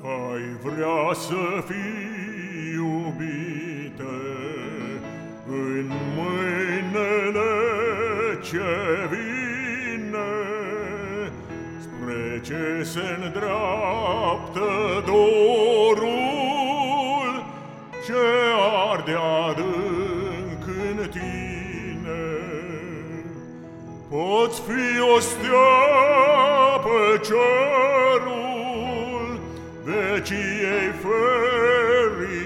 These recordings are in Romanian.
Ai vrea să fii iubite În mâinele ce vine Spre ce se îndreaptă dorul Ce arde adânc în tine. Poți fi o stea pe cerul veciei fericită,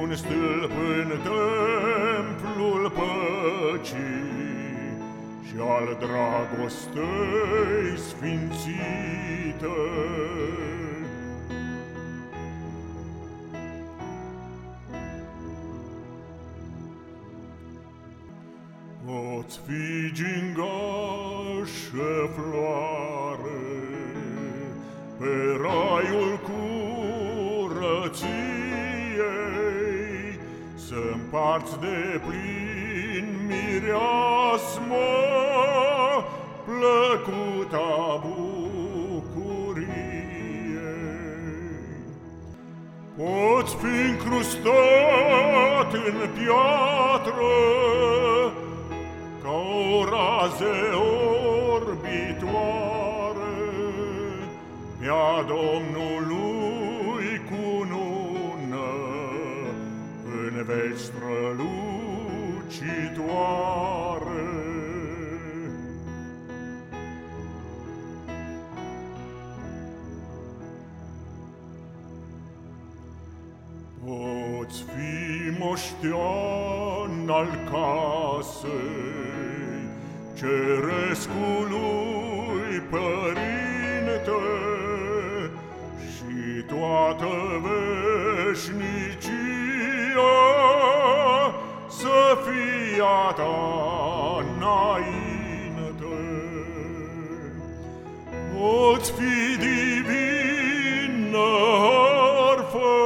un stâlp în templul păcii și al dragostei sfințită. Poți fi gingașă floare pe raiul curăției Să împarți de plin mireasmă plăcuta bucurie. Poți fi încrustat în piatră ca o raze Ea Domnului cunună în veci strălucitoare. Poți fi moștean al casei cerescului părinte, toată veșnicia să fie a ta înainte. Poți fi divină harfă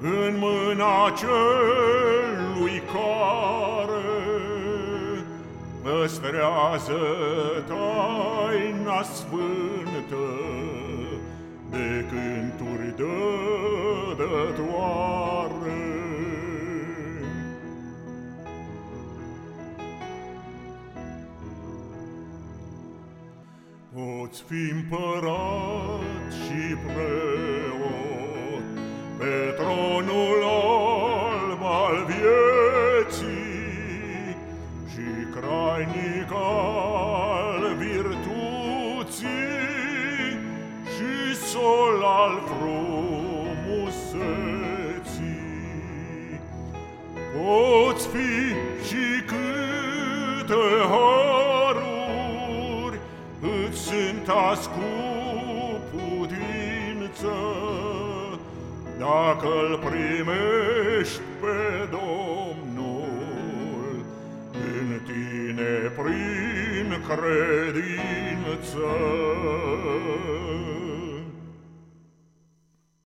în mâna celui care păstrează taina sfântă de cânturi dădătoare. Poți fi împărat și preot pe tronul alb al vieții și crainic Poți fi și câte haruri îți sunt azi cu putință, dacă-l primești pe Domnul în tine prin credință.